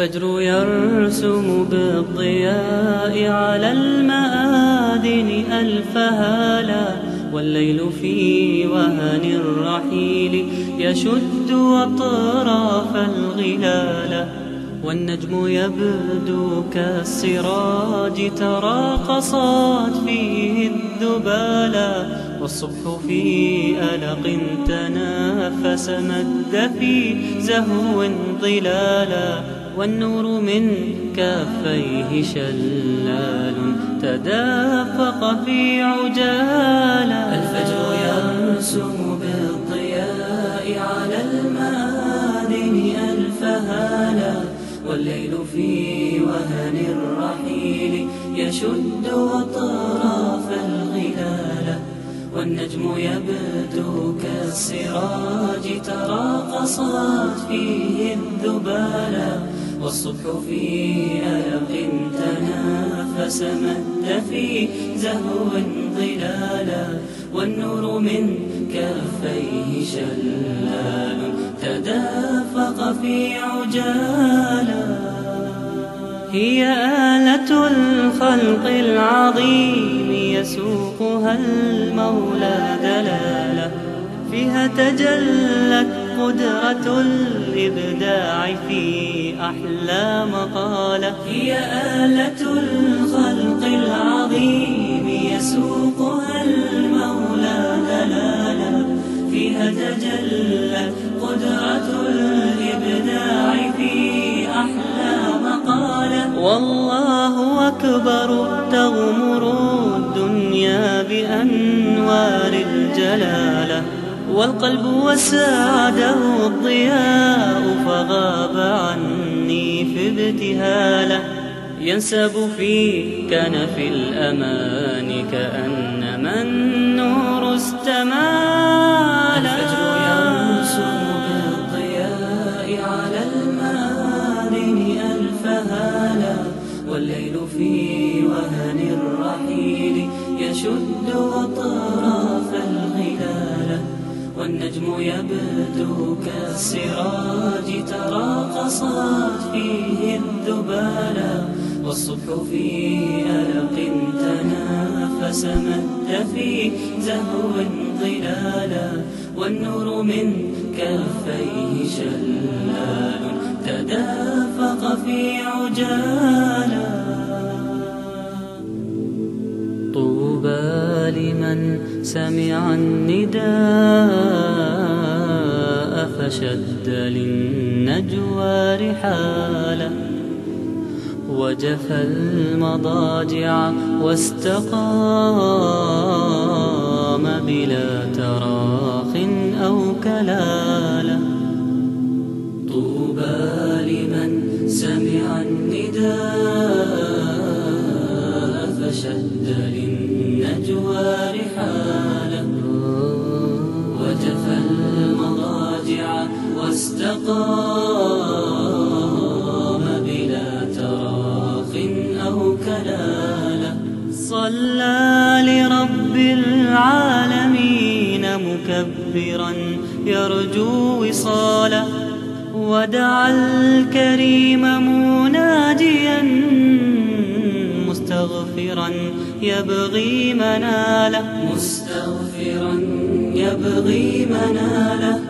الفجر يرسم بالضياء على المآذن ألف هالا والليل في وهن الرحيل يشد أطراف الغلال. والنجم يبدو كالسراج تراقصات فيه الذبالا والصبح في ألق تنافس مد في زهو ظلالا والنور من كافيه شلال تدافق في عجالا الفجر يرسم بالضياء على المآذن ألف هالا والليل في وهن الرحيل يشد أطراف الغلال. والنجم يبدو كالسراج تراقصات فيه الذبالا والصبح في ألق تنافس مد في زهو ظلالا والنور من كفيه شلال تدافق في عجالا هي آلة الخلق العظيم يسوقها المولى دلالا فيها تجلت قدرة الإبداع في أحلى مقالة هي آلة الخلق العظيم يسوقها المولى دلالا فيها تجلت قدرة الإبداع في أحلى مقالة والله أكبر تغمر الدنيا بأنوار الجلالة والقلب وسعده الضياء فغاب عني في ابتهاله. ينسب في كنف الأمان كأنما النور استمال الفجر يرسم بالضياء على المآذن ألف هالا والليل في وهن الرحيل يشد أطراف الغلال والنجم يبدو كالسراج تراقصات فيه الذبالا والصبح في ألق تنافس مد في زهو ظلالا والنور من كفيه شلال تدافق في عجالا لمن سمع النداء فشد للنجوى رحاله وجفى المضاجع واستقام بلا تراخ أو كلالة. طوبى لمن سمع النداء مناله. مستغفرا يبغي مناله.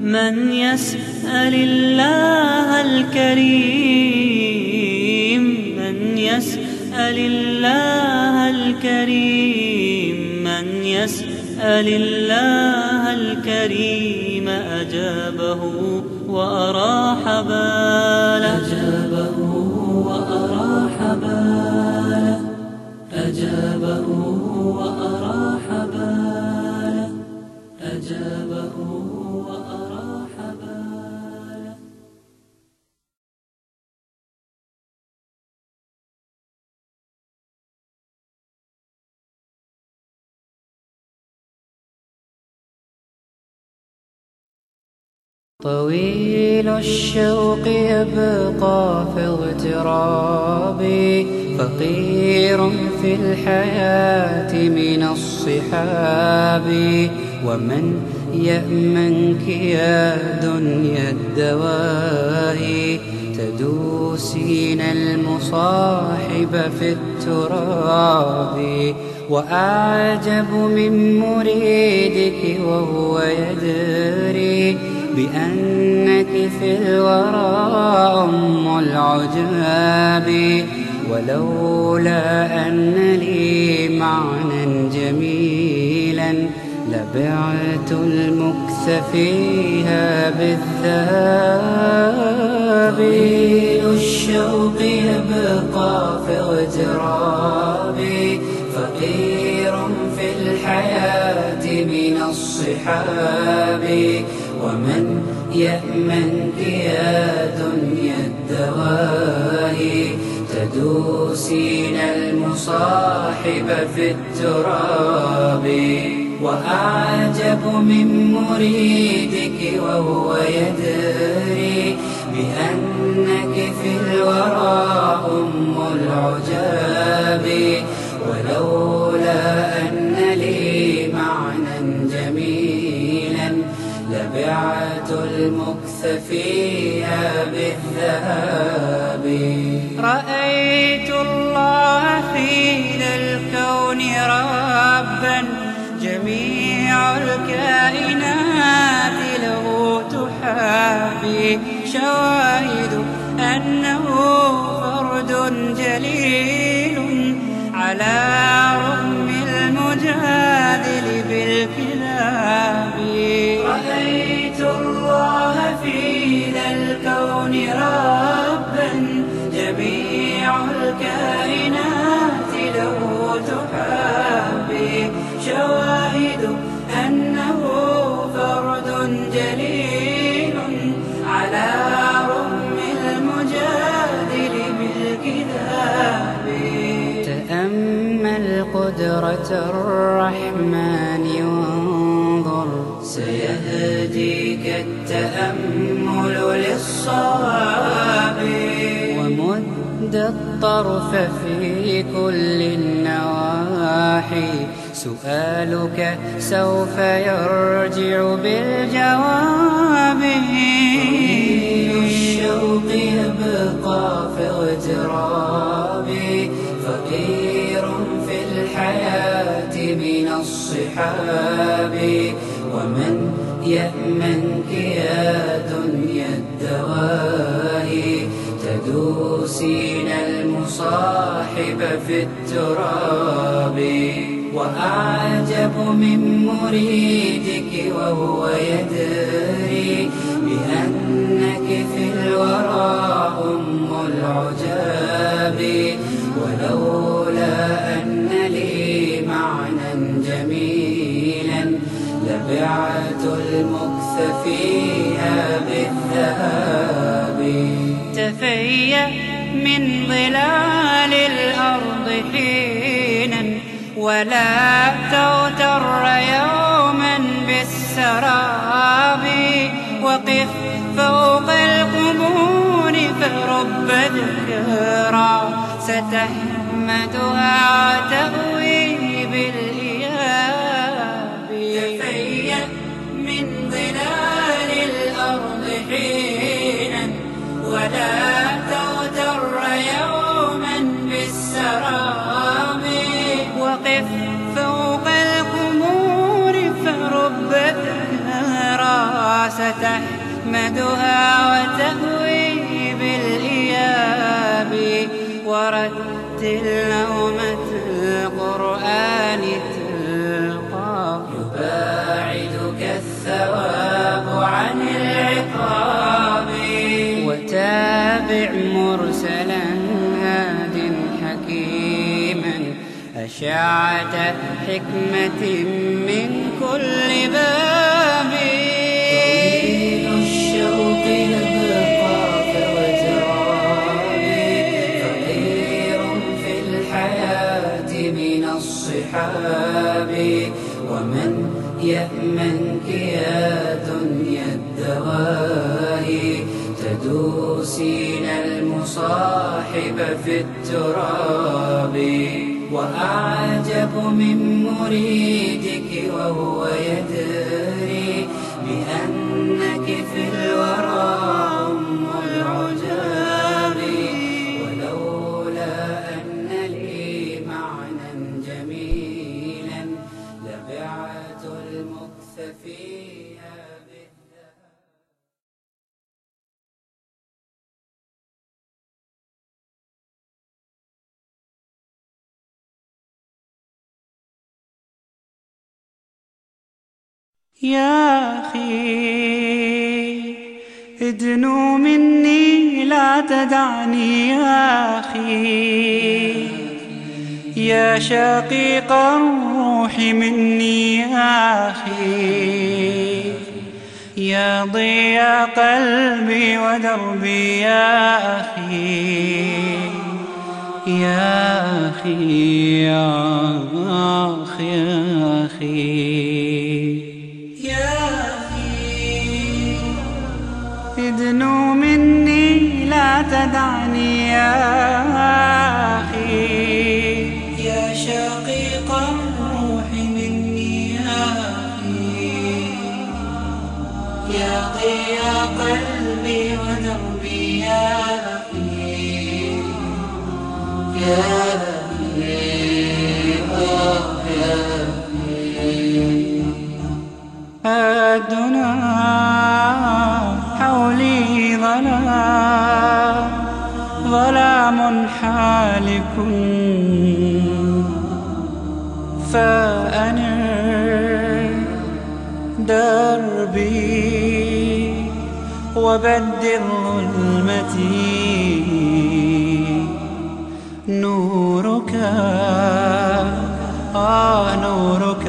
من يسأل الله الكريم من يسأل الله الكريم من يسأل الله الكريم. طويل الشوق يبقى في اغترابي فقير في الحياة من الصحاب. ومن يأمنك يا دنيا الدواهي تدوسين المصاحب في التراب. وأعجب من مريدك وهو يدري بأنك في الورى أم العجاب ولولا أن لي معنى جميلا لبعت المكث فيها بالذهاب. الشوق يبقى في اغترابي فقير في الحياة من الصحاب. ومن يأمنك يا دنيا الدواهي تدوسين المصاحب في التراب. وأعجب من مريدك وهو يدري بأنك في الورى أم العجاب. ولولا لبعت المكث فيها بالذهاب. رأيت الله ذا الكون ربا جميع الكائنات له تحابي. شواهد أنه فرد جليل على جليل على رغم المجادل بالكذاب تأمل قدرة الرحمن وانظر سيهديك التأمل للصواب. ومد الطرف في كل النواحي. سؤالك سوف يرجع بالجواب. الشوق يبقى في اغترابي فقير في الحياة من الصحاب. ومن يأمنك يا دنيا الدواهي تدوسين المصاحب في التراب. وأعجب من مريدك وهو يدري بأنك في الورى أم العجاب. ولولا أن لي معنى جميلا لبعت المكث فيها بالذهاب. تفيأ من ظلال ولا تغتر يوما بالسراب. وقف فوق القبور فرب ذكرى ستحمدها وتأوي ستحمدها وتهوي بالإياب ورتل نومة القرآن تلقى. يباعدك الثواب عن العقاب. وتابع مرسلا هاد حكيما. أشعة حكمة من كل باب. يأمنك يا دنيا الدواهي تدوسين المصاحب في التراب. وأعجب من مريدك وهو يدري بأنك يا أخي ادنو مني لا تدعني يا أخي. يا شقيق الروح مني يا أخي. يا ضياء قلبي ودربي يا أخي. يا أخي يا أخي يا أخي. ادنو مني لا تدعني يا أخي. يا شقيق الروح مني يا أخي. يا ضياء قلبي ودربي يا أخي. يا أخي آه يا الدنا حولي ظلام ظلام حالك فأنر دربي وبدل ظلمتي. نورك آه نورك.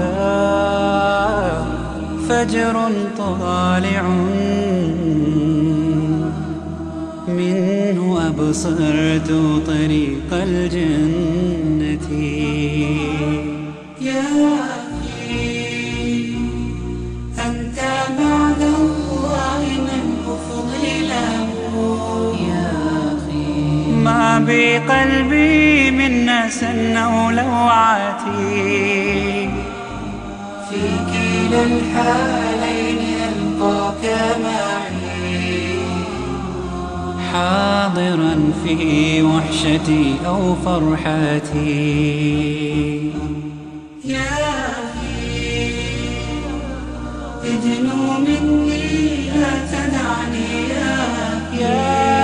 فجر طالع. منه أبصرت طريق الجنة. يا أخي أنت بعد الله من أفضله يا أخي ما بقلبي من نسن أو لوعتي في كلا الحالين حاضرا في وحشتي أو فرحتي. يا أخي ادنو مني لا تدعني. يا يا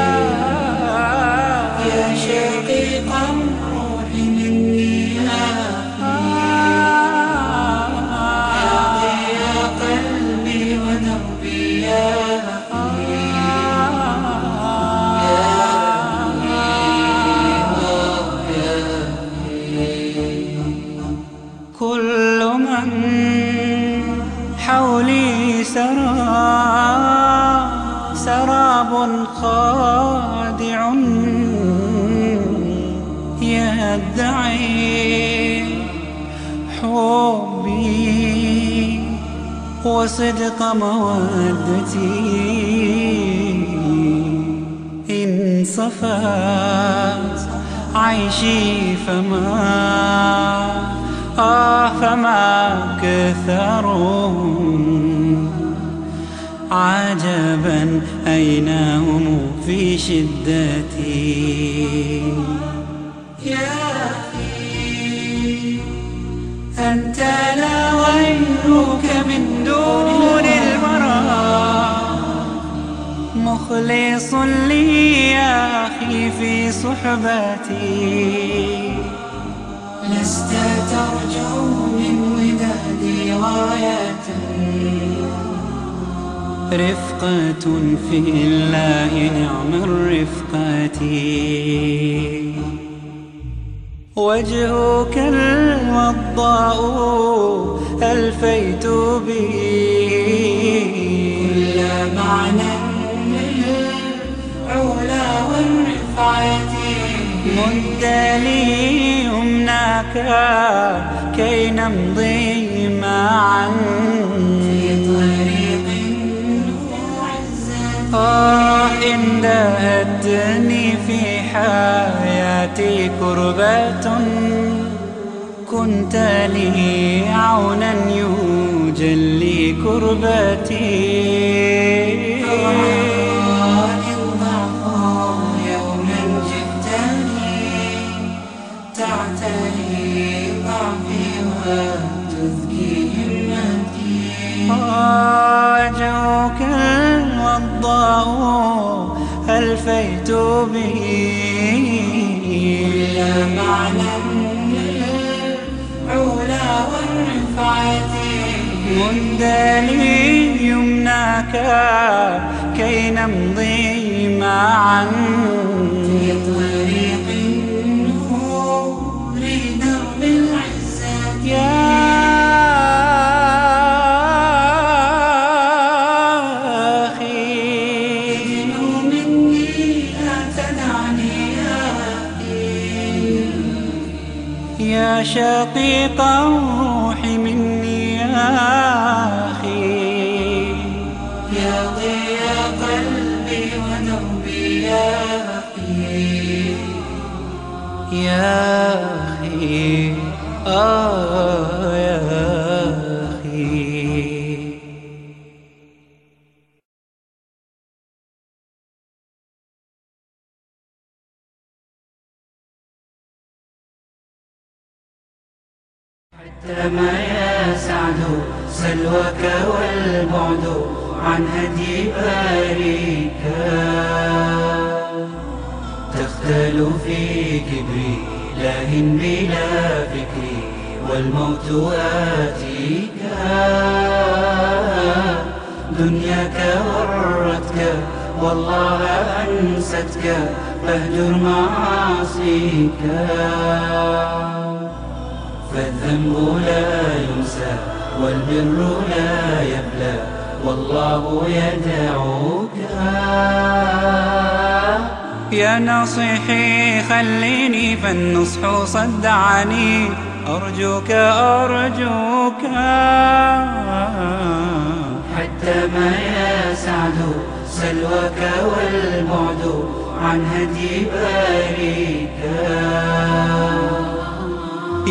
وصدق مودتي. إن صفات عيشي فما آه فما كثرهم عجبا أين هم في شدتي. أنت لا غيرك من دون الورى مخلص لي يا أخي في صحبتي. لست ترجو من ودادي غاية. رفقة في الله نعم الرفقة. وجهك الوضاء ألفيت به. كل معنى للعلا والرفعة. مد لي يمناك كي نمضي معا. في طريق آه إن دهتني في حياتي كربة كنت لي عونا يجلي كربتي جئتني تعتري ضعفي وتزكي همتي وجهك الوضاء ألفيت به. كل معنى العلا والرفعة مد لي يمناك كي نمضي معا. شقيق روحي مني يا أخي. يا ضياء قلبي ودربي يا أخي. يا أخي آه. حتى ما يا سعد سلوك والبعد عن هدي باريك تختل في كبري لاه بلا فكري والموت آتيك. دنياك غرتك والله أنستك فاهجر معاصيك. فالذنب لا ينسى والبر لا يبلى والله يدعوك. يا ناصحي خليني فالنصح صدعني أرجوك أرجوك. حتى ما يا سعد سلوك والبعد عن هدي باريك.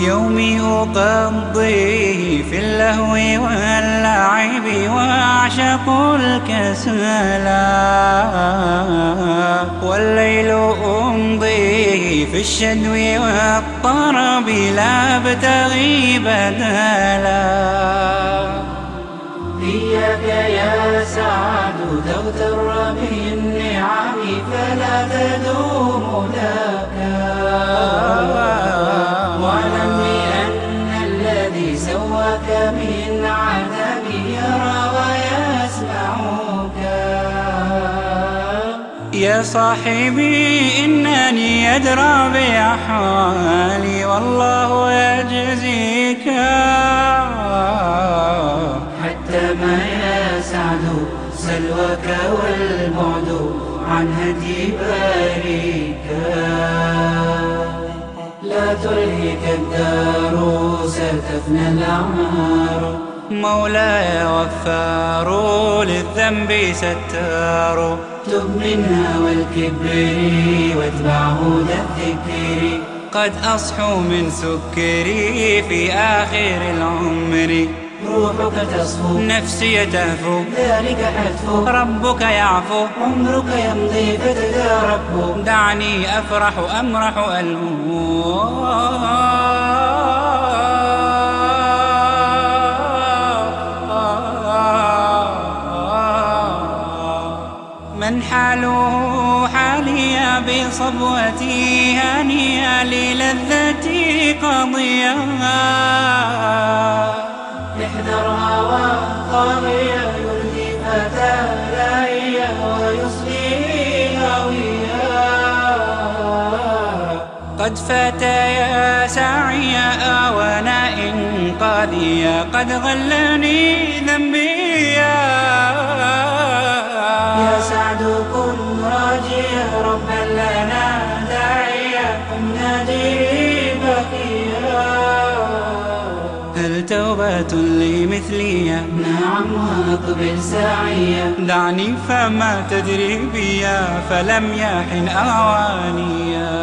يومي أقضيه في اللهو واللعب وأعشق الكسلا والليل أمضيه في الشدو والطرب لا أبتغي بدلا إياك يا سعد تغتر بالنعم فلا تدوم لك يا صاحبي إنني أدرى بأحوالي والله يجزيك حتى ما يا سعد سلوك والبعد عن هدي باريك. لا تلهك الدار ستفنى الأعمار. مولاي غفار للذنب ستار. تب منها والكبر واتبع هدى الذكر. قد أصحو من سكري في آخر العمر. روحك تصفو نفسي تهفو ذلك حتفو ربك يعفو عمرك يمضي فتداركه دعني أفرح أمرح ألهو من حاله حالي بصبوتي هنيئا للذتي قضيا احذر هوى طاغية يلهي فتى لاهية ويصلي هاوية قد فات يا سعي آوانا إنقاذيا قد غلني ذنبي يا سعد كن راجيا ربا لنا داعيا قم نادي بقيا هل توبة لمثلي نعم واقبل ساعيا دعني فما تدري بيا فلم يحن أوانيا.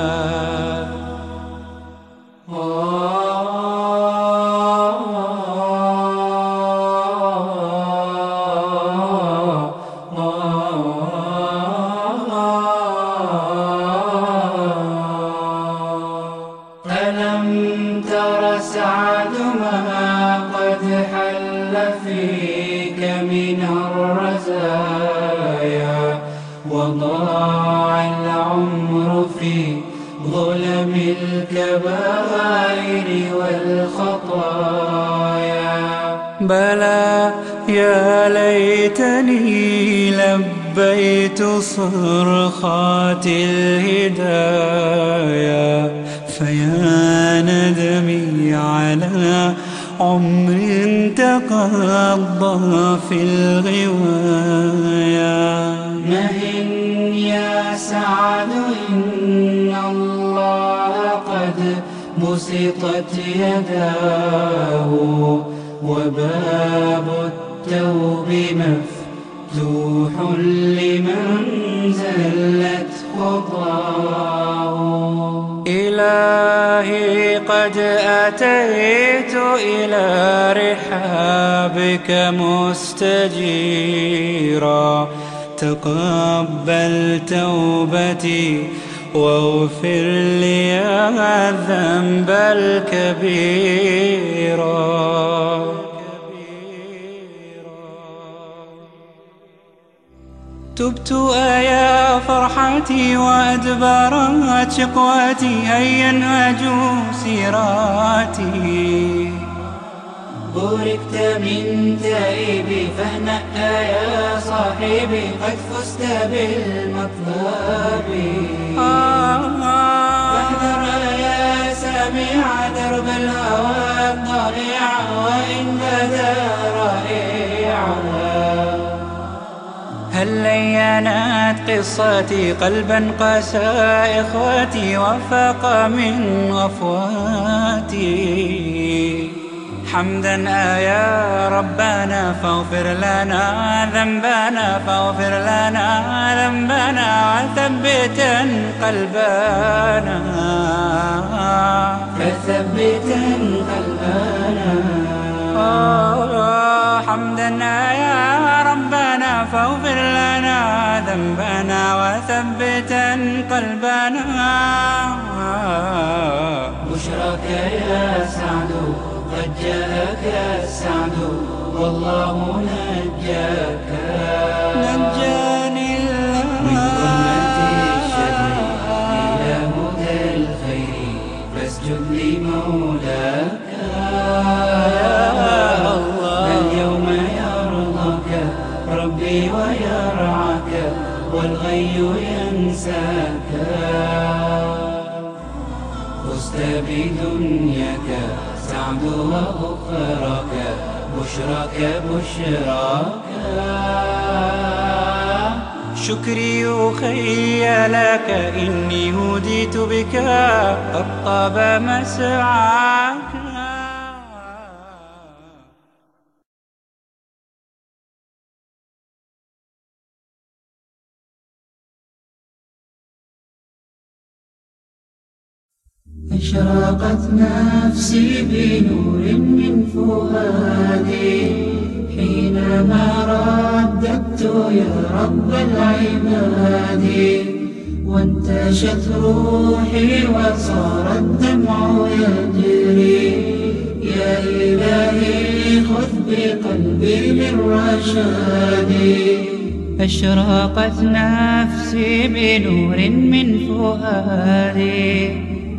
الكبائر والخطايا. بلى يا ليتني لبيت صرخات الهدايا. فيا ندمي على عمر تقضى في الغوايا. مهن يا سعد إن بسطت يداه وباب التوب مفتوح لمن زلت خطاه. إلهي قد أتيت إلى رحابك مستجيرا. تقبل توبتي واغفر لي الذنب الكبير. تبت أيا فرحتي وأدبرت شقوتي هيا نهجوا سيراتي بوركت من تائبي فاهنأ يا صاحبي قد فزت بالمطلب. فاحذر يا سامع درب الهوى الضائع وإن بدا رائعا هل لينت قصتي قلبا قسا إخوتي وفاق من غفواتي حمدا يا ربنا فاغفر لنا ذنبنا فاغفر لنا ذنبنا وثبتا قلبنا فثبتا قلبنا آه، حمدا يا ربنا فاغفر لنا ذنبنا وثبتا قلبنا بشراك يا سعد قد جاءك السعد والله نجاك. نجاني من ظلمة الشر الله إلى هدى الخير فاسجد لمولاك. اليوم يرضاك ربي ويرعاك والغي ينساك. فزت بدنياك سعد وأخراك بشراك بشراك شكري أخي لك إني هديت بك قد طاب مسعاك أشرقت نفسي بنور من فؤادي. حينما رددت يا رب العباد وانتشت روحي وصار الدمع يجري. يا إلهي خذ بقلبي للرشاد. أشرقت نفسي بنور من فؤادي.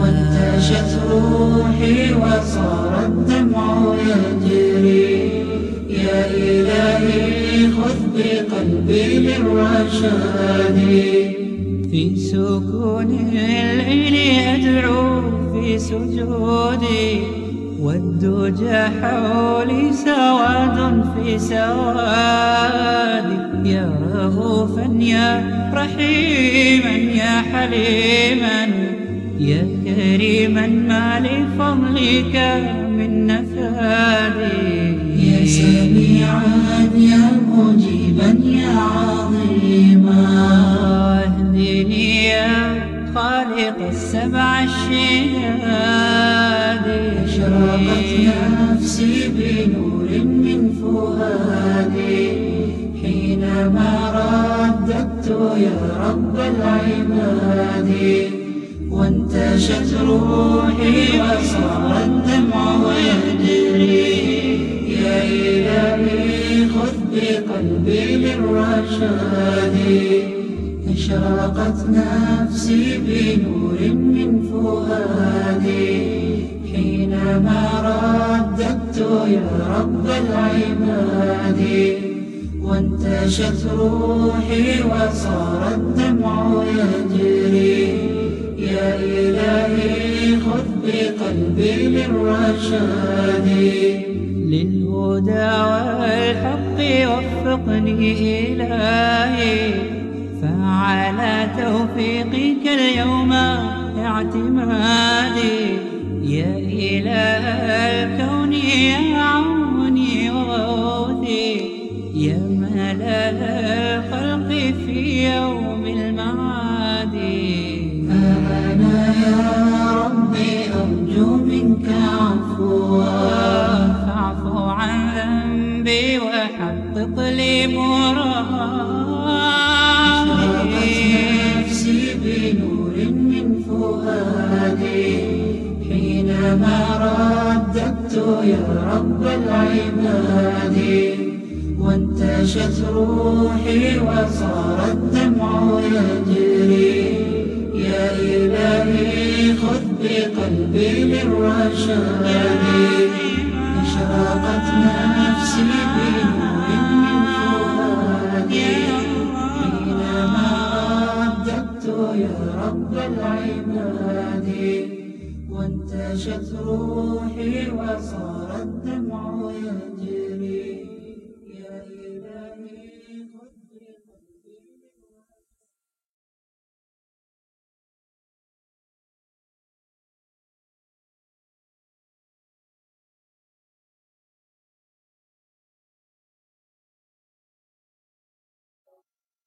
وانتشت روحي وصار الدمع يجري. يا إلهي خذ بقلبي للرشاد. في سكون الليل أدعو في سجودي والدجى حولي سواد في سوادي يا رؤوفا يا رحيما يا حليما. يا كريما ما لفضلك من نفادي يا سميعا يا مجيبا يا عظيما. اهدني يا خالق السبع الشهاد أشرقت نفسي بنور من فؤادي. حينما رددت يا رب العباد وانتشت روحي وصار الدمع يجري يا إلهي خذ بقلبي للرشاد. أشرقت نفسي بنور من فؤادي حينما رددت يا رب العباد. وانتشت روحي وصار الدمع يجري. يا إلهي خذ بقلبي للرشاد للهدى والحق وفقني إلهي. فعلى توفيقك اليوم اعتمادي. يا إله الكون مرادي نفسي بنور من فؤادي حينما رددت يا رب العباد وانتشت روحي وصار الدمع يجري يا إلهي خذ بقلبي للرشاد. أشرقت نفسي بنور من فؤادي. حينما رددت يا رب العباد وانتشت روحي وصار الدمع يجري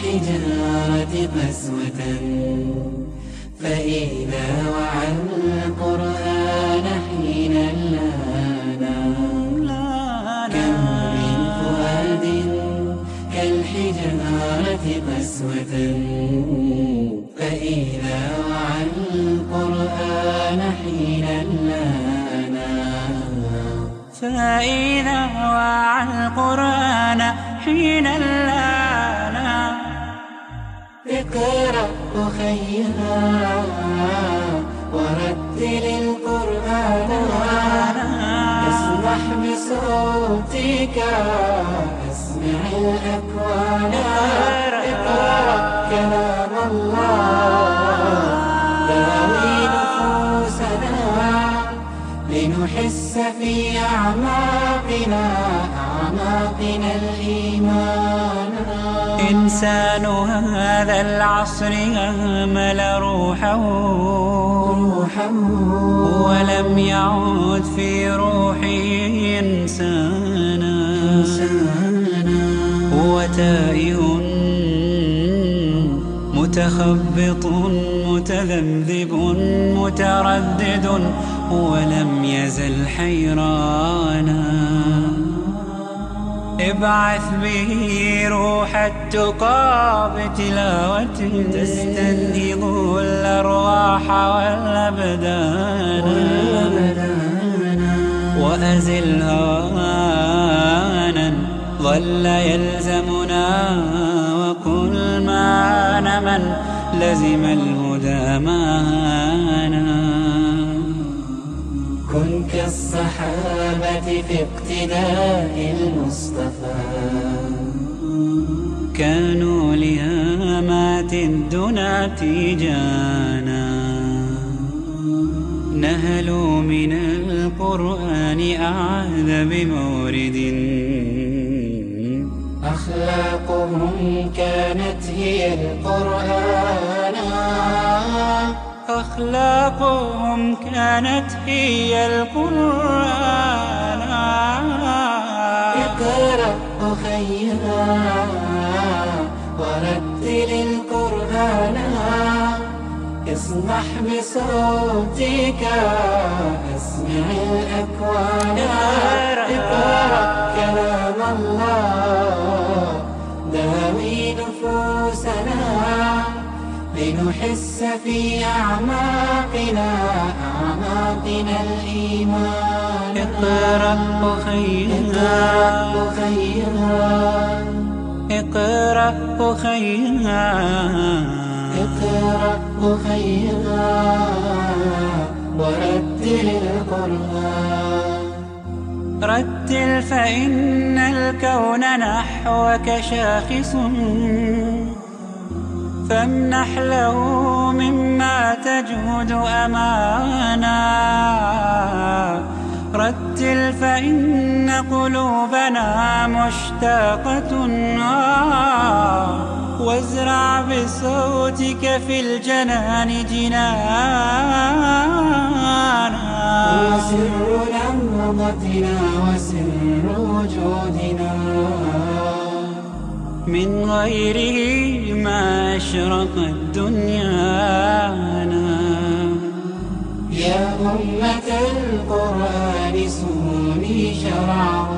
كالحجارة قسوة فإذا وعى القرآن حين لانا كم من فؤاد كالحجارة قسوة فإذا وعى القرآن حين لانا فإذا وعى القرآن حين لانا اقرأ أخيها ورتل القرآن اسمح بصوتك أسمع الأكوان اقرأ كلام الله داوي نفوسنا لنحس في أعماقنا أعماقنا الإيمان. إنسان هذا العصر أهمل روحه ولم يعد في روحه إنسانا. هو تائه متخبط متذبذب متردد ولم يزل حيرانا. ابعث به روح التقى بتلاوة تستنهض الأرواح والأبدان. وأزل هوانا ظل يلزمنا وكل ما من لزم الهدى كن كالصحابة في اقتداء المصطفى. كانوا لهامات الدنا تيجانا. نهلوا من القرآن أعذ بمورد. أخلاقهم كانت هي القرآن. أخلاقهم كانت هي القرآن. اقرأ أخيها ورتل القرآن. اصنح بصوتك اسمع الأكوان. اقرأ كلام الله داوي نفوسنا. لنحس في أعماقنا أعماقنا الإيمان. اقرأ أخيها أخيها اقرأ أخيها اقرأ أخيها ورتل القرآن. رتل فإن الكون نحوك شاخص. فامنح له مما تجهد أمانا. رتل فإن قلوبنا مشتاقة. وازرع بصوتك في الجنان جنانا. وسر نهضتنا وسر وجودنا. من غيره ما أشرقت دنيانا يا أمة القرآن سوني شرعه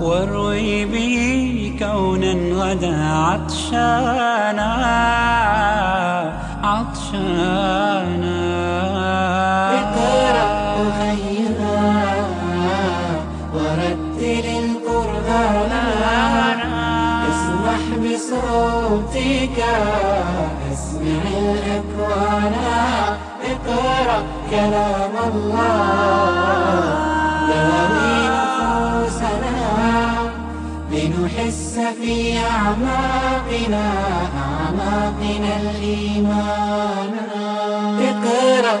واروي به كونا غدا عطشانا. عطشانا. اسمح بصوتك أسمع الأكوان اقرأ كلام الله. داوي نفوسنا لنحس في أعماقنا أعماقنا الإيمان. اقرأ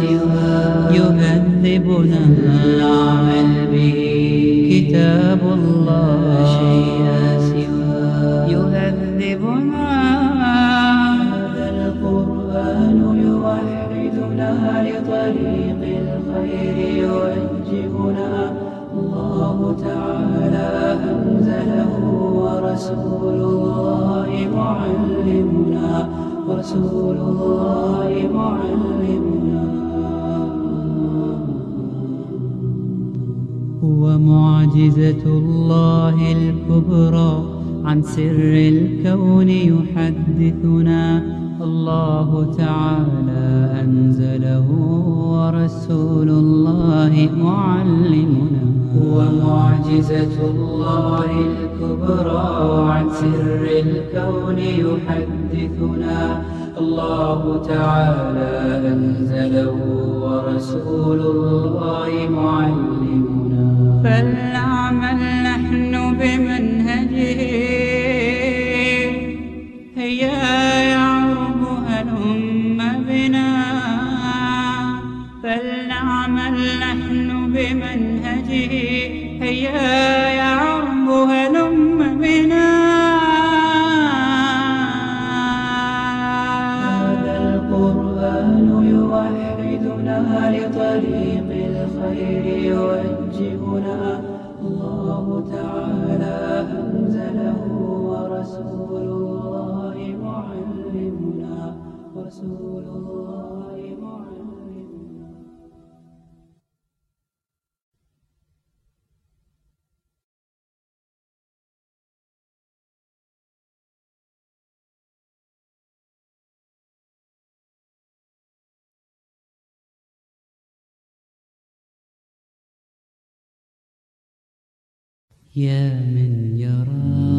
سواه يهذبنا العمل به كتاب الله شيء سواه يهذبنا هذا القرآن يوحدنا لطريق الخير يوجهنا الله تعالى أنزله ورسول الله معلمنا. ورسول الله معلمنا. هو معجزة الله الكبرى عن سر الكون يحدثنا. الله تعالى أنزله ورسول الله معلمنا. هو معجزة الله الكبرى عن سر الكون يحدثنا. الله تعالى أنزله ورسول الله معلمنا. فلنعمل نحن بمن يا من يرى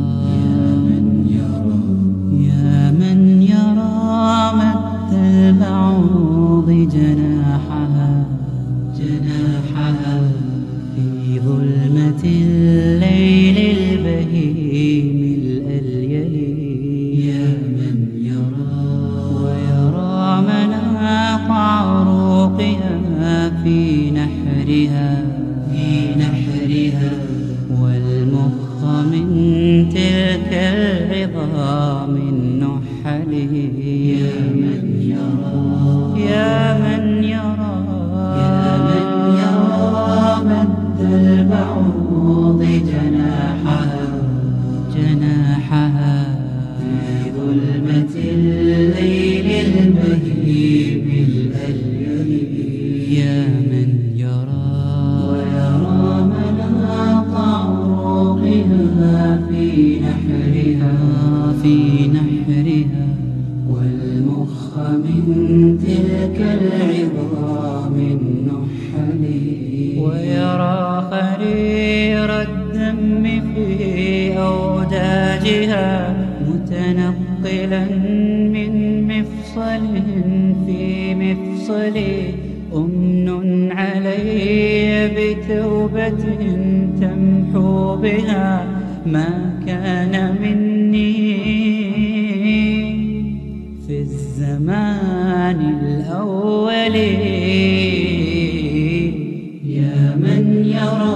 من يرى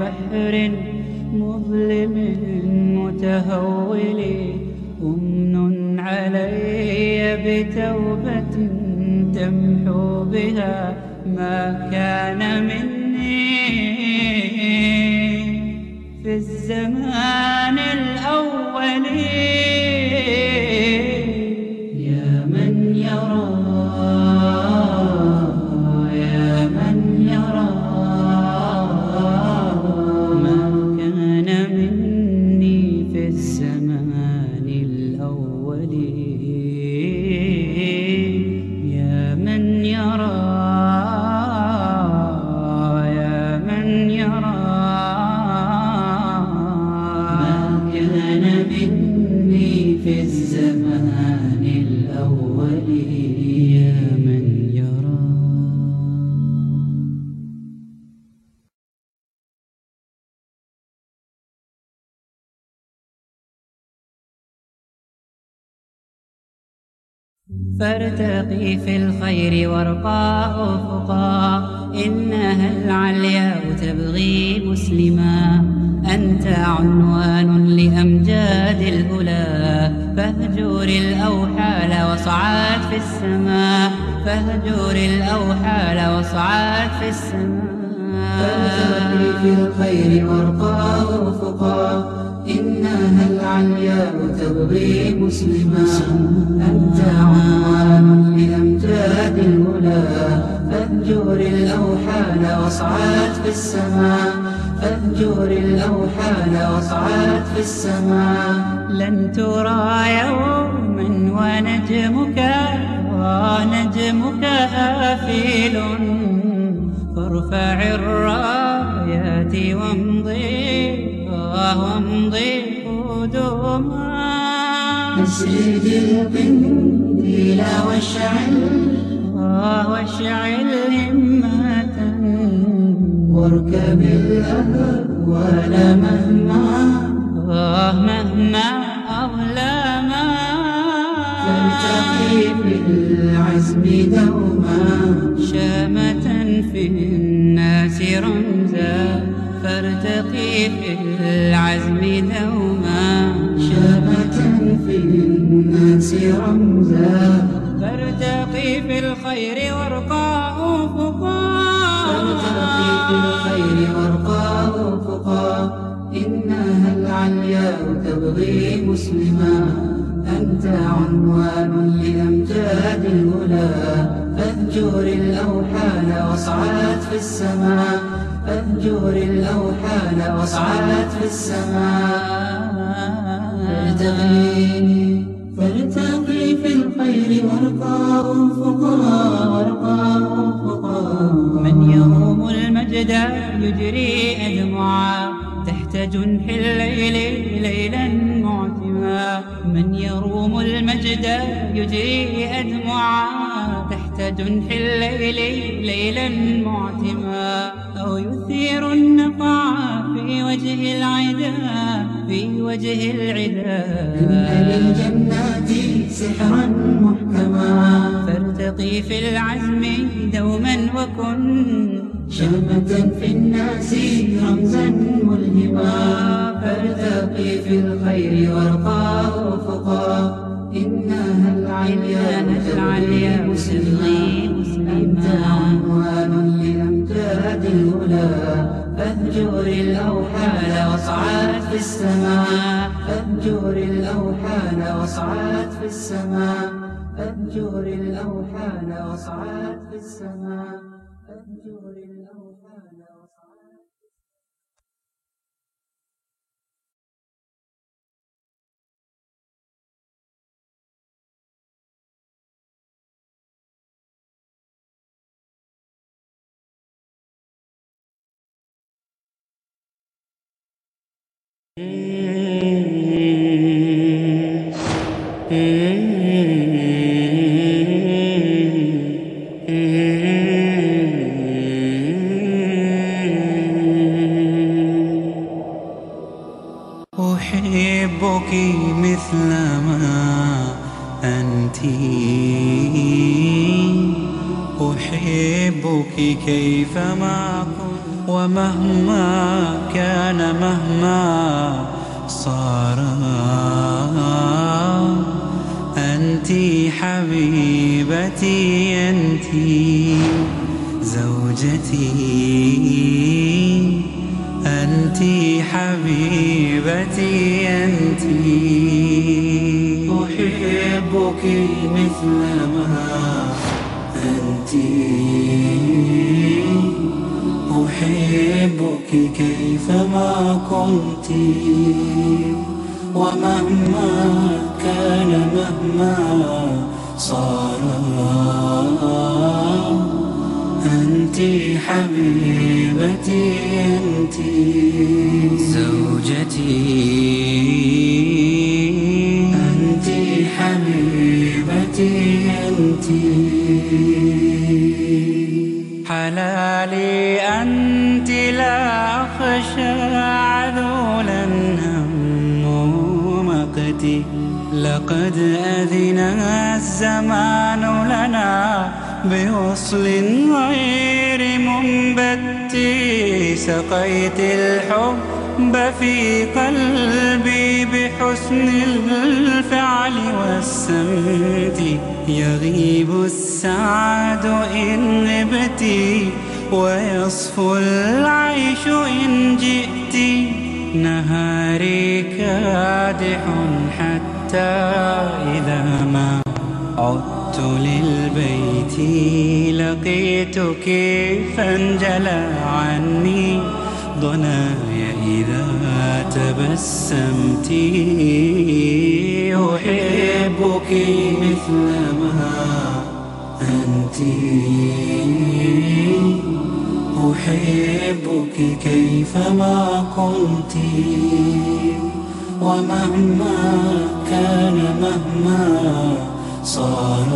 بحر مظلم متهول أمن علي بتوبة تمحو بها ما كان مني في الزمان. الخير وارقى أفقا إنها العلياء تبغي مسلما. أنت عنوان لأمجاد الأولى فاهجر الأوحال واصعد في السماء فاهجر الأوحال واصعد في السماء فارتقي في الخير وارقى أفقا إنها العلياء تبغي مسلما. أنت عنوان لأمجاد الهدى فاهجر الأوحال واصعد في السماء. فاهجر الأوحال واصعد في السماء. لن ترى يوما ونجمك ونجمك آفل. فارفع الرايات وامض وامض. قدما أسرد القنديل واشعل واشعل همة. واركب الأهوال مهما مهما أظلما فارتقي بالعزم دوما شامة في الناس رمزا. فارتقي في العزم دوما شامة في الناس رمزا. فارتقي في الخير وارقى فارتقي في أفقا الخير وارقى أفقا. إنها العلياء تبغي مسلما. أنت عنوان لأمجاد الهدى فانجر الأوحال واصعد في السماء فانجر الأوحال واصعد في السماء. فارتقي فارتقي في الخير وارقى أفقا وارقى أفقا من يروم المجد يجري أدمعا تحت جنح الليل ليلا معتما من يروم المجد يجري أدمعا تحت جنح الليل ليلا معتما أو يثير النقع في وجه العدا في وجه إن العدا للجنات سحرا محكما. فارتقي في العزم دوما وكن. شامة في الناس رمزا ملهما. فارتقي في الخير وارقى أفقا إنها تبغي مسلما. مسلما. أنت عنوان. واصعد في السماء فاهجر الأوحال واصعد في السماء. فاهجر الأوحال واصعد في السماء. فاهجر أحبك كيفما كنت ومهما كان مهما صار. أنت حبيبتي أنت زوجتي. أنت حبيبتي أنت حلالي أنت لا أخشى عذولا هم مقتي لا لقد أذن الزمان لنا بوصل غير منبت. سقيت الحب في قلبي بحسن الفعل والسمت. يغيب السعد إن غبت. ويصفو العيش إن جئت نهاري كادح حتى إذا ما عدت للبيت. لقيتك فانجلى عني ضنايا إذا تبسمت. أحبك مثل ما أنت. أحبك كيفما كنت ومهما كان مهما صار.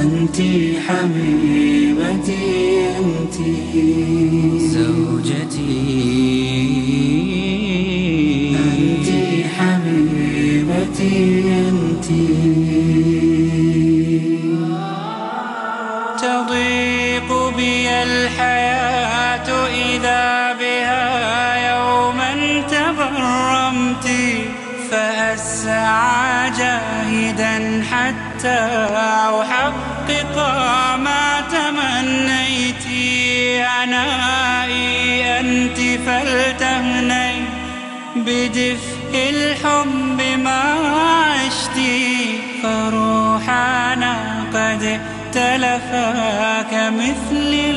أنت حبيبتي أنت زوجتي. أحقق ما تمنيت. عنائي أنت فلتهني بدفء الحب ما عشتي فروحنا قد تلفا كمثل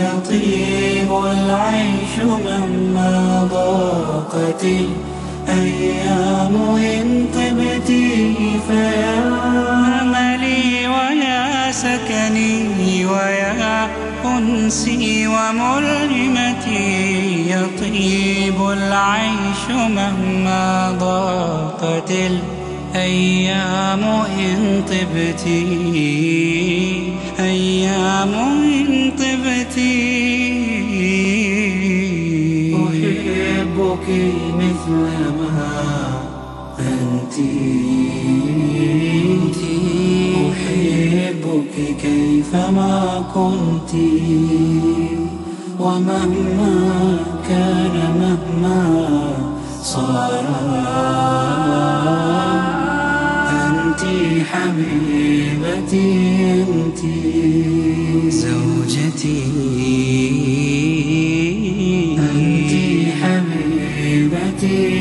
يطيب العيش مهما ضاقت الأيام إن طبت فيا أملي ويا سكني ويا أنسي وملهمتي يطيب العيش مهما ضاقت الأيام إن طبت أيام إن طبت أحبك مثل ما أنت. أحبك كيفما كنت. ومهما كان مهما صار. أنت حبيبتي أنت. زوجتي. أنت حبيبتي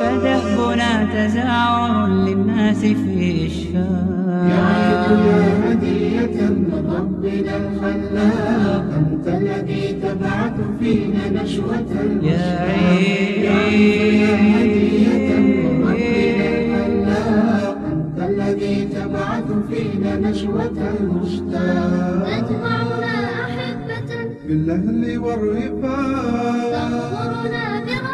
فدأبنا تزاور للناس في يا عيد إشفاق يا هدية من ربنا الخلاق أنت الذي تبعث فينا نشوة يا هدية من ربنا عيد الخلاق أنت الذي تبعث فينا نشوة المشتاق تجمعنا أحبة. بالأهل والرفاق. تغمرنا برحمة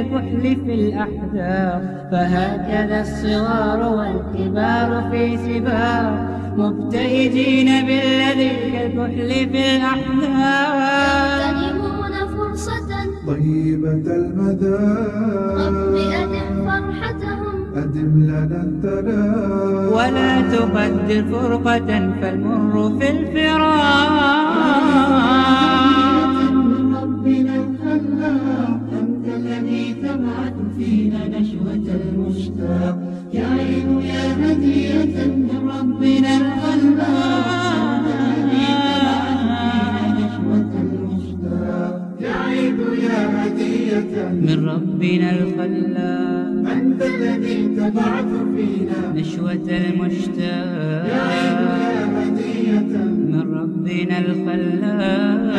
بالذي كالكحل في الأحداق فهكذا الصغار والكبار في سباق مبتهجين بالذي كالكحل في الأحداق يغتنمون فرصة طيبة أضئة فرحتهم. أدم لنا التلاق ولا تقدر فرقة فالمر في الفراق. يا عين يا هدية من ربنا الخلاق أنت الذي تبعث فينا نشوة المشتاق يا هدية من ربنا الخلاق أنت الذي تبعث فينا. نشوة المشتاق. يا هدية من ربنا الخلاق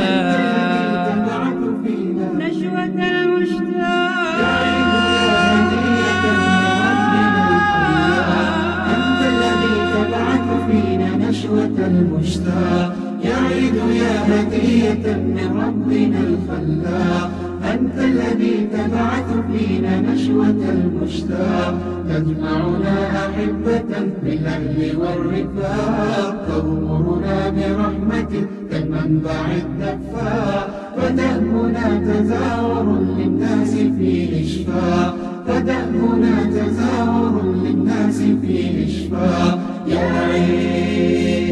عيد يا هدية من ربنا الخلاق. أنت الذي تبعث فينا نشوة المشتاق. تجمعنا أحبة بالأهل والرفاق. تغمرنا برحمة كالمنبع الدفاق. فتهمنا تزاور للناس في إشفاق فتهمنا تزاور للناس في إشفاق يا عيد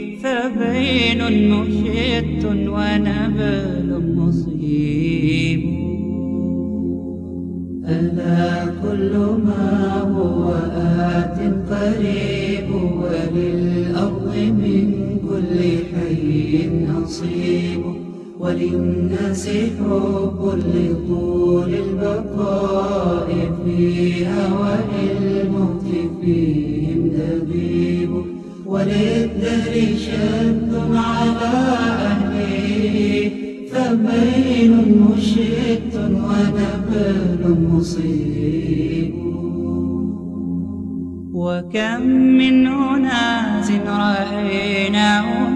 فبين مشت ونبل مصيب. ألا كل ما هو آت قريب وللأرض من كل حي نصيب. وللناس حب لطول البقاء فيها وللموت فيهم دبيب. وللدهر شد على أهله فبين مشت ونبل مصيب. وكم من أناس رأيناهم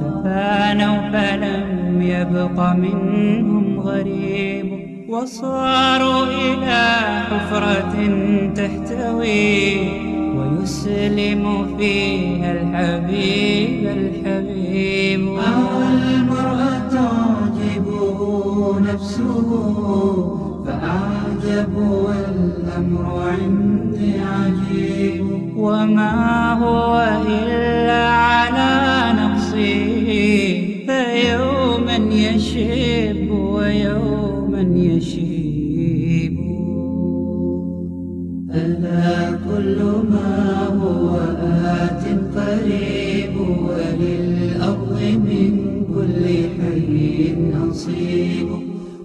تفانوا فلم يبق منهم غريب. وصاروا إلى حفرة تحتوي. ويسلم فيها الحبيب الحبيب. أو المرأة تعجبه نفسه فأعجب والأمر عندي عجيب. وما هو إلا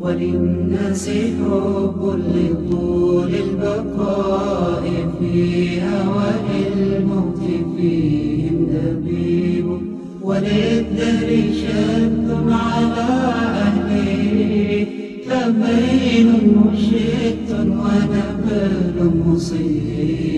وللناس حب لطول البقاء فيها وللموت فيهم دبيب وللدهر شد على أهله فبين مشد ونبل مصيب.